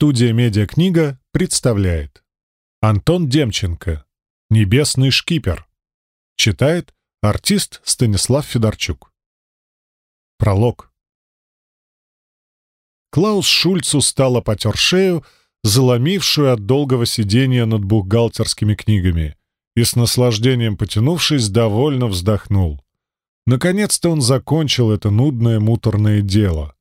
Студия «Медиакнига» представляет Антон Демченко «Небесный шкипер» Читает артист Станислав Федорчук Пролог Клаус Шульц устало потер шею, заломившую от долгого сидения над бухгалтерскими книгами, и с наслаждением потянувшись, довольно вздохнул. Наконец-то он закончил это нудное муторное дело.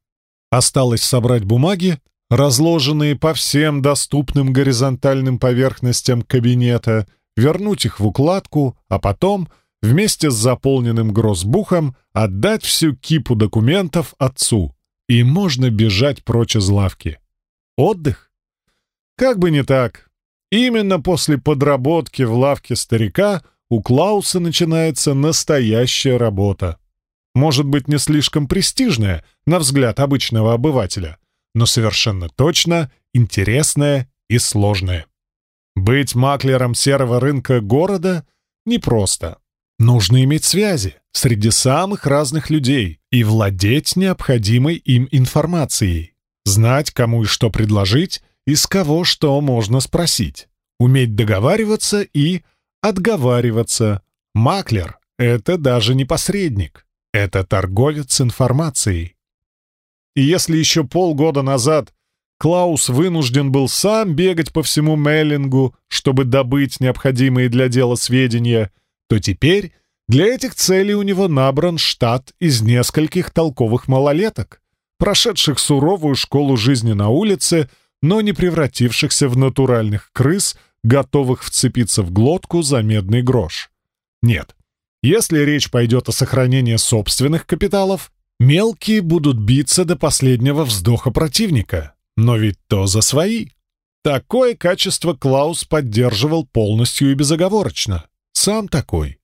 Осталось собрать бумаги, разложенные по всем доступным горизонтальным поверхностям кабинета, вернуть их в укладку, а потом, вместе с заполненным гроссбухом, отдать всю кипу документов отцу. И можно бежать прочь из лавки. Отдых? Как бы не так. Именно после подработки в лавке старика у Клауса начинается настоящая работа. Может быть, не слишком престижная, на взгляд обычного обывателя — но совершенно точно интересное и сложное. Быть маклером серого рынка города непросто. Нужно иметь связи среди самых разных людей и владеть необходимой им информацией. Знать, кому и что предложить, и с кого что можно спросить. Уметь договариваться и отговариваться. Маклер — это даже не посредник. Это торговец информацией. И если еще полгода назад Клаус вынужден был сам бегать по всему Меллингу, чтобы добыть необходимые для дела сведения, то теперь для этих целей у него набран штат из нескольких толковых малолеток, прошедших суровую школу жизни на улице, но не превратившихся в натуральных крыс, готовых вцепиться в глотку за медный грош. Нет, если речь пойдет о сохранении собственных капиталов, Мелкие будут биться до последнего вздоха противника, но ведь то за свои. Такое качество Клаус поддерживал полностью и безоговорочно. Сам такой.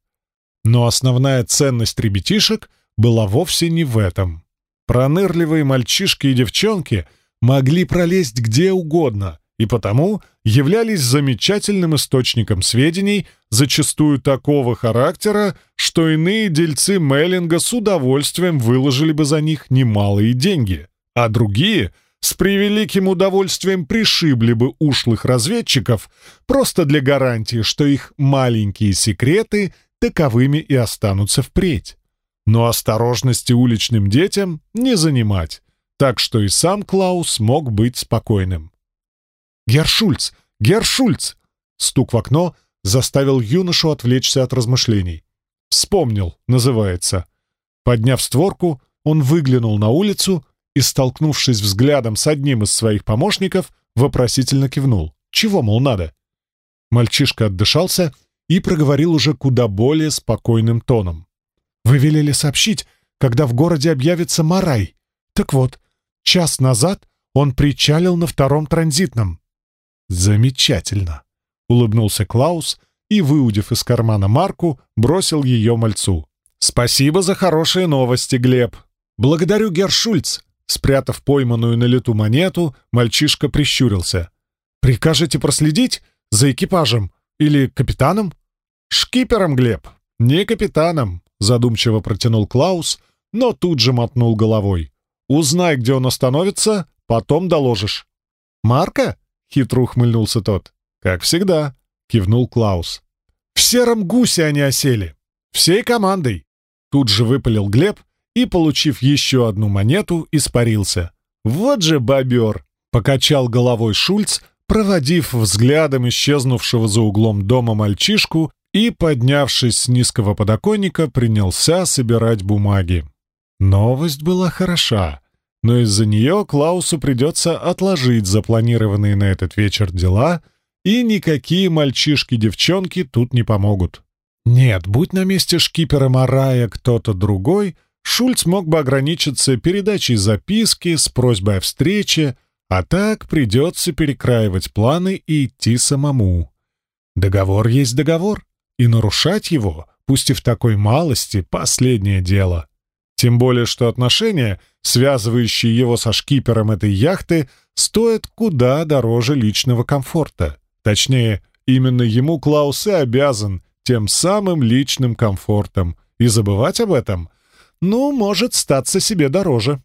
Но основная ценность ребятишек была вовсе не в этом. Пронырливые мальчишки и девчонки могли пролезть где угодно, и потому являлись замечательным источником сведений, зачастую такого характера, что иные дельцы Меллинга с удовольствием выложили бы за них немалые деньги, а другие с превеликим удовольствием пришибли бы ушлых разведчиков просто для гарантии, что их маленькие секреты таковыми и останутся впредь. Но осторожности уличным детям не занимать, так что и сам Клаус мог быть спокойным. «Гершульц! Гершульц!» Стук в окно заставил юношу отвлечься от размышлений. «Вспомнил», называется. Подняв створку, он выглянул на улицу и, столкнувшись взглядом с одним из своих помощников, вопросительно кивнул. «Чего, мол, надо?» Мальчишка отдышался и проговорил уже куда более спокойным тоном. «Вы велели сообщить, когда в городе объявится Марай. Так вот, час назад он причалил на втором транзитном. «Замечательно!» — улыбнулся Клаус и, выудив из кармана марку, бросил ее мальцу. «Спасибо за хорошие новости, Глеб!» «Благодарю, Гершульц!» Спрятав пойманную на лету монету, мальчишка прищурился. «Прикажете проследить за экипажем или капитаном?» «Шкипером, Глеб, не капитаном», — задумчиво протянул Клаус, но тут же мотнул головой. «Узнай, где он остановится, потом доложишь». «Марка?» Хитро ухмыльнулся тот. «Как всегда», — кивнул Клаус. «В сером гусе они осели. Всей командой». Тут же выпалил Глеб и, получив еще одну монету, испарился. «Вот же бобер!» — покачал головой Шульц, проводив взглядом исчезнувшего за углом дома мальчишку и, поднявшись с низкого подоконника, принялся собирать бумаги. Новость была хороша но из-за нее Клаусу придется отложить запланированные на этот вечер дела, и никакие мальчишки-девчонки тут не помогут. Нет, будь на месте шкипера Марая кто-то другой, Шульц мог бы ограничиться передачей записки с просьбой о встрече, а так придется перекраивать планы и идти самому. Договор есть договор, и нарушать его, пусть и в такой малости, последнее дело — тем более, что отношения, связывающие его со шкипером этой яхты, стоят куда дороже личного комфорта. Точнее, именно ему Клаус и обязан тем самым личным комфортом. И забывать об этом, ну, может статься себе дороже.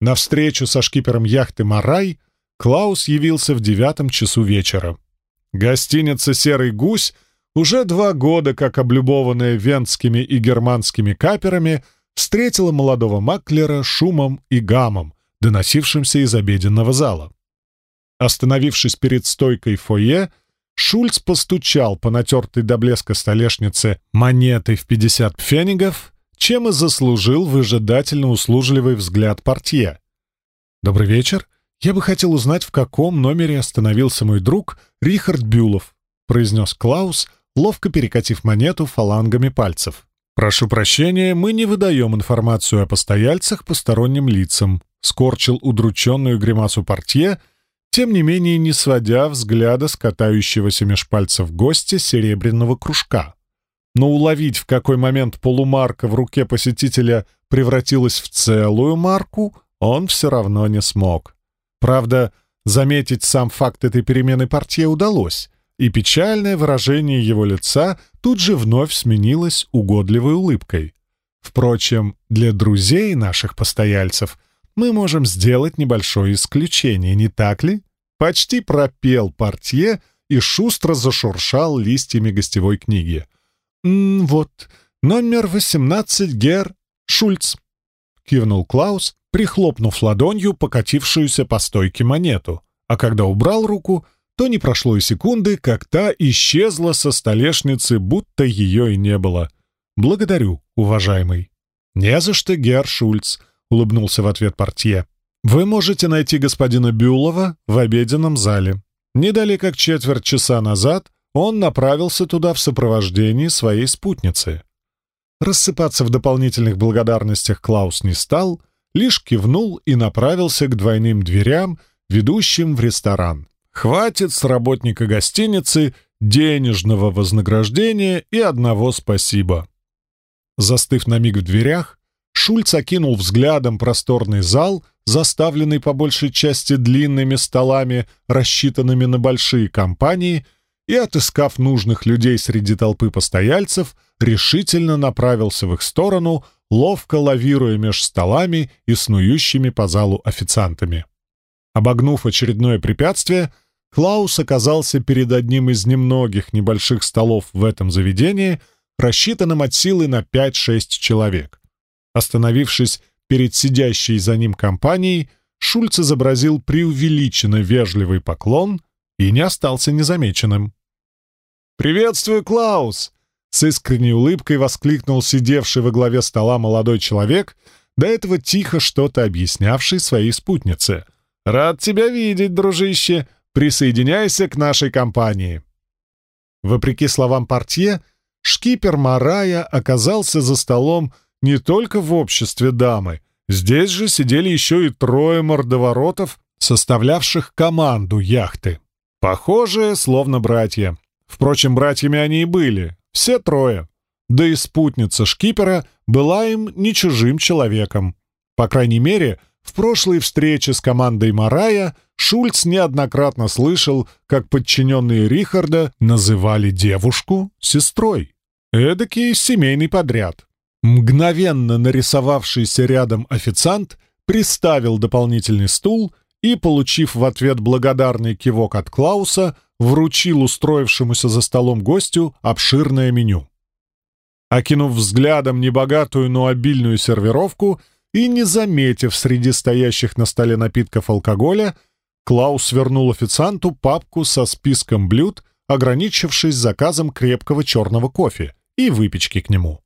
На встречу со шкипером яхты «Марай» Клаус явился в девятом часу вечера. Гостиница «Серый гусь» уже два года, как облюбованная венскими и германскими каперами, встретила молодого маклера шумом и гамом, доносившимся из обеденного зала. Остановившись перед стойкой фойе, Шульц постучал по натертой до блеска столешнице монетой в 50 пфенигов, чем и заслужил выжидательно услужливый взгляд портье. «Добрый вечер. Я бы хотел узнать, в каком номере остановился мой друг Рихард Бюлов», произнес Клаус, ловко перекатив монету фалангами пальцев. «Прошу прощения, мы не выдаем информацию о постояльцах посторонним лицам», скорчил удрученную гримасу портье, тем не менее не сводя взгляда с катающегося меж пальцев гостя серебряного кружка. Но уловить, в какой момент полумарка в руке посетителя превратилась в целую марку, он все равно не смог. Правда, заметить сам факт этой перемены партии удалось, и печальное выражение его лица тут же вновь сменилось угодливой улыбкой. Впрочем, для друзей наших постояльцев — мы можем сделать небольшое исключение, не так ли?» Почти пропел портье и шустро зашуршал листьями гостевой книги. «М -м, «Вот, номер 18, Гер Шульц», — кивнул Клаус, прихлопнув ладонью покатившуюся по стойке монету, а когда убрал руку, то не прошло и секунды, как та исчезла со столешницы, будто ее и не было. «Благодарю, уважаемый». «Не за что, Гер Шульц», — улыбнулся в ответ портье. «Вы можете найти господина Бюлова в обеденном зале. Не далее как четверть часа назад он направился туда в сопровождении своей спутницы». Рассыпаться в дополнительных благодарностях Клаус не стал, лишь кивнул и направился к двойным дверям, ведущим в ресторан. Хватит с работника гостиницы денежного вознаграждения и одного спасибо. Застыв на миг в дверях, Шульц окинул взглядом просторный зал, заставленный по большей части длинными столами, рассчитанными на большие компании, и, отыскав нужных людей среди толпы постояльцев, решительно направился в их сторону, ловко лавируя меж столами и снующими по залу официантами. Обогнув очередное препятствие, Клаус оказался перед одним из немногих небольших столов в этом заведении, рассчитанным от силы на 5-6 человек. Остановившись перед сидящей за ним компанией, Шульц изобразил преувеличенно вежливый поклон и не остался незамеченным. «Приветствую, Клаус!» С искренней улыбкой воскликнул сидевший во главе стола молодой человек, до этого тихо что-то объяснявший своей спутнице. «Рад тебя видеть, дружище! Присоединяйся к нашей компании!» Вопреки словам портье, шкипер Марая оказался за столом не только в обществе дамы. Здесь же сидели еще и трое мордоворотов, составлявших команду яхты. Похожие, словно братья. Впрочем, братьями они и были, все трое. Да и спутница шкипера была им не чужим человеком. По крайней мере, в прошлой встрече с командой Марая Шульц неоднократно слышал, как подчиненные Рихарда называли девушку сестрой. Эдакий семейный подряд. Мгновенно нарисовавшийся рядом официант приставил дополнительный стул и, получив в ответ благодарный кивок от Клауса, вручил устроившемуся за столом гостю обширное меню. Окинув взглядом небогатую, но обильную сервировку и не заметив среди стоящих на столе напитков алкоголя, Клаус вернул официанту папку со списком блюд, ограничившись заказом крепкого черного кофе и выпечки к нему.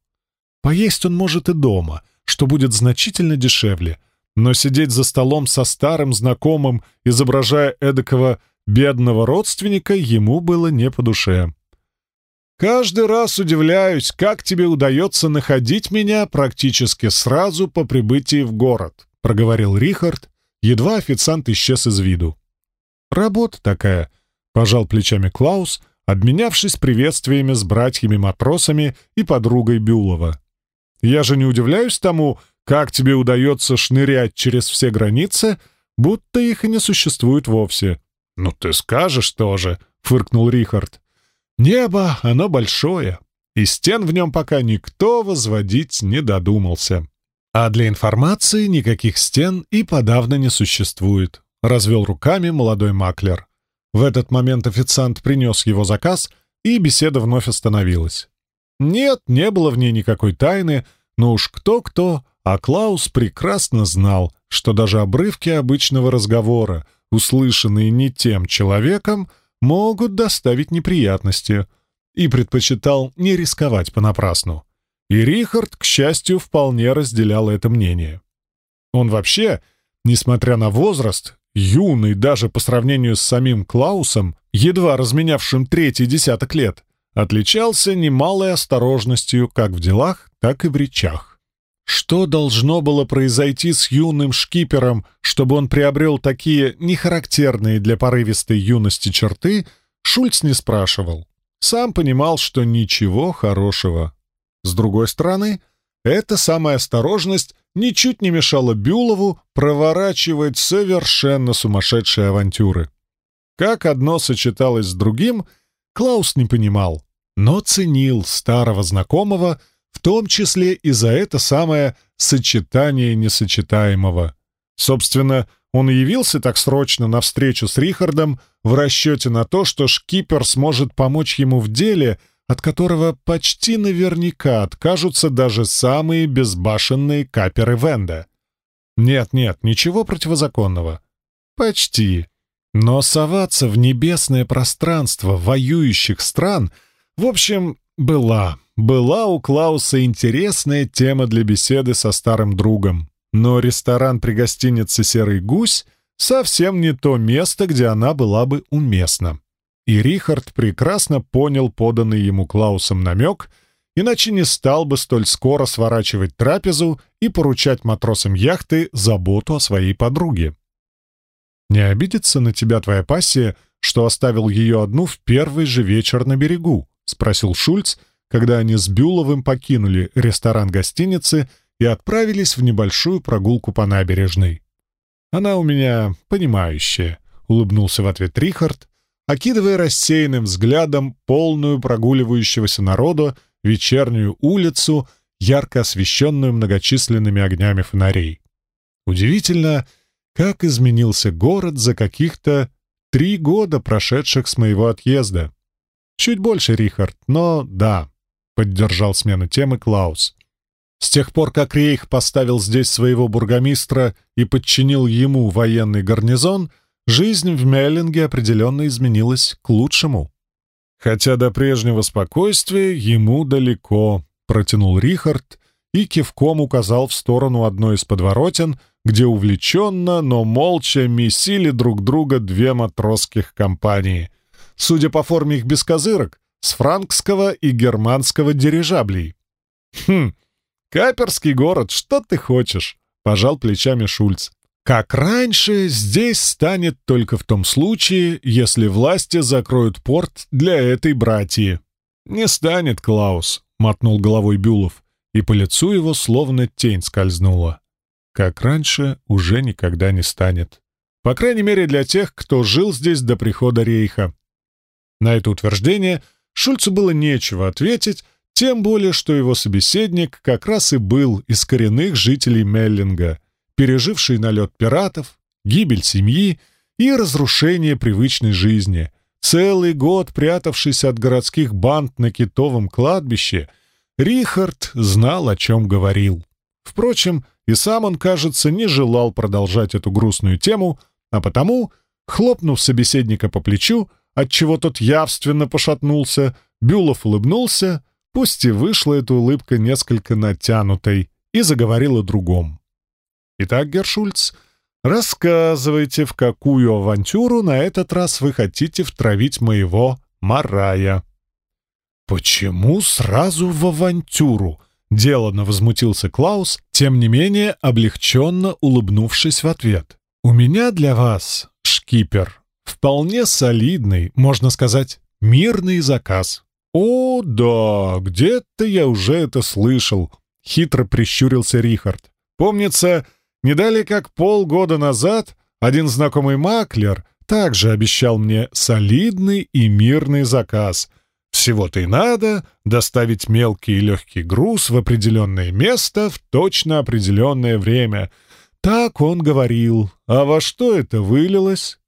Поесть он может и дома, что будет значительно дешевле, но сидеть за столом со старым знакомым, изображая эдакого бедного родственника, ему было не по душе. «Каждый раз удивляюсь, как тебе удается находить меня практически сразу по прибытии в город», — проговорил Рихард, едва официант исчез из виду. «Работа такая», — пожал плечами Клаус, обменявшись приветствиями с братьями-матросами и подругой Бюлова. Я же не удивляюсь тому, как тебе удается шнырять через все границы, будто их и не существует вовсе. «Ну ты скажешь тоже», — фыркнул Рихард. «Небо, оно большое, и стен в нем пока никто возводить не додумался. А для информации никаких стен и подавно не существует. развел руками молодой маклер. В этот момент официант принес его заказ, и беседа вновь остановилась. Нет, не было в ней никакой тайны, но уж кто-кто, а Клаус прекрасно знал, что даже обрывки обычного разговора, услышанные не тем человеком, могут доставить неприятности, и предпочитал не рисковать понапрасну. И Рихард, к счастью, вполне разделял это мнение. Он вообще, несмотря на возраст, юный даже по сравнению с самим Клаусом, едва разменявшим третий десяток лет, отличался немалой осторожностью как в делах, так и в речах. Что должно было произойти с юным шкипером, чтобы он приобрел такие нехарактерные для порывистой юности черты, Шульц не спрашивал. Сам понимал, что ничего хорошего. С другой стороны, эта самая осторожность ничуть не мешала Бюлову проворачивать совершенно сумасшедшие авантюры. Как одно сочеталось с другим, Клаус не понимал, но ценил старого знакомого, в том числе и за это самое сочетание несочетаемого. Собственно, он явился так срочно на встречу с Рихардом в расчете на то, что шкипер сможет помочь ему в деле, от которого почти наверняка откажутся даже самые безбашенные каперы Венда. Нет-нет, ничего противозаконного. Почти. Но соваться в небесное пространство воюющих стран, в общем, была, была у Клауса интересная тема для беседы со старым другом. Но ресторан при гостинице «Серый гусь» совсем не то место, где она была бы уместна. И Рихард прекрасно понял поданный ему Клаусом намек, иначе не стал бы столь скоро сворачивать трапезу и поручать матросам яхты заботу о своей подруге. Не обидится на тебя твоя пассия, что оставил ее одну в первый же вечер на берегу?» — спросил Шульц, когда они с Бюловым покинули ресторан гостиницы и отправились в небольшую прогулку по набережной. «Она у меня понимающая», — улыбнулся в ответ Рихард, окидывая рассеянным взглядом полную прогуливающегося народа вечернюю улицу, ярко освещенную многочисленными огнями фонарей. Удивительно, как изменился город за каких-то три года, прошедших с моего отъезда. Чуть больше, Рихард, но да, — поддержал смену темы Клаус. С тех пор, как Рейх поставил здесь своего бургомистра и подчинил ему военный гарнизон, жизнь в Меллинге определенно изменилась к лучшему. Хотя до прежнего спокойствия ему далеко, — протянул Рихард и кивком указал в сторону одной из подворотен — где увлеченно, но молча месили друг друга две матросских компании. Судя по форме их бескозырок, с франкского и германского дирижаблей. «Хм, каперский город, что ты хочешь?» — пожал плечами Шульц. «Как раньше, здесь станет только в том случае, если власти закроют порт для этой братьи». «Не станет, Клаус», — мотнул головой Бюлов, и по лицу его словно тень скользнула как раньше, уже никогда не станет. По крайней мере, для тех, кто жил здесь до прихода Рейха. На это утверждение Шульцу было нечего ответить, тем более, что его собеседник как раз и был из коренных жителей Меллинга, переживший налет пиратов, гибель семьи и разрушение привычной жизни. Целый год прятавшийся от городских банд на китовом кладбище, Рихард знал, о чем говорил. Впрочем, и сам он, кажется, не желал продолжать эту грустную тему, а потому, хлопнув собеседника по плечу, отчего тот явственно пошатнулся, Бюлов улыбнулся, пусть и вышла эта улыбка несколько натянутой, и заговорил о другом. «Итак, Гершульц, рассказывайте, в какую авантюру на этот раз вы хотите втравить моего Марая». «Почему сразу в авантюру?» Деланно возмутился Клаус, тем не менее облегченно улыбнувшись в ответ. «У меня для вас, шкипер, вполне солидный, можно сказать, мирный заказ». «О, да, где-то я уже это слышал», — хитро прищурился Рихард. «Помнится, не далее как полгода назад один знакомый маклер также обещал мне солидный и мирный заказ — всего-то и надо доставить мелкий и легкий груз в определенное место в точно определенное время. Так он говорил. А во что это вылилось?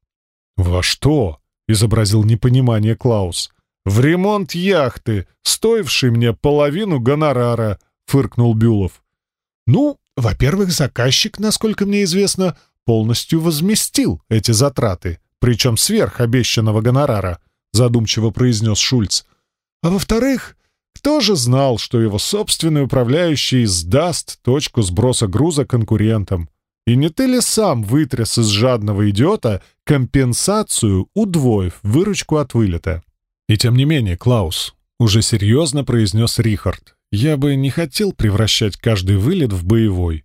Во что? изобразил непонимание Клаус. В ремонт яхты, стоивший мне половину гонорара, фыркнул Бюлов. Ну, во-первых, заказчик, насколько мне известно, полностью возместил эти затраты, причем сверх обещанного гонорара, задумчиво произнес Шульц. А во-вторых, кто же знал, что его собственный управляющий сдаст точку сброса груза конкурентам? И не ты ли сам вытряс из жадного идиота компенсацию, удвоив выручку от вылета? И тем не менее, Клаус, уже серьезно произнес Рихард, я бы не хотел превращать каждый вылет в боевой.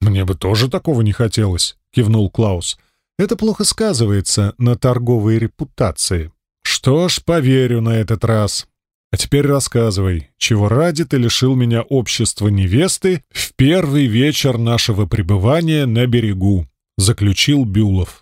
Мне бы тоже такого не хотелось, кивнул Клаус. Это плохо сказывается на торговой репутации. Что ж, поверю на этот раз. А теперь рассказывай, чего ради ты лишил меня общества невесты в первый вечер нашего пребывания на берегу, заключил Бюлов.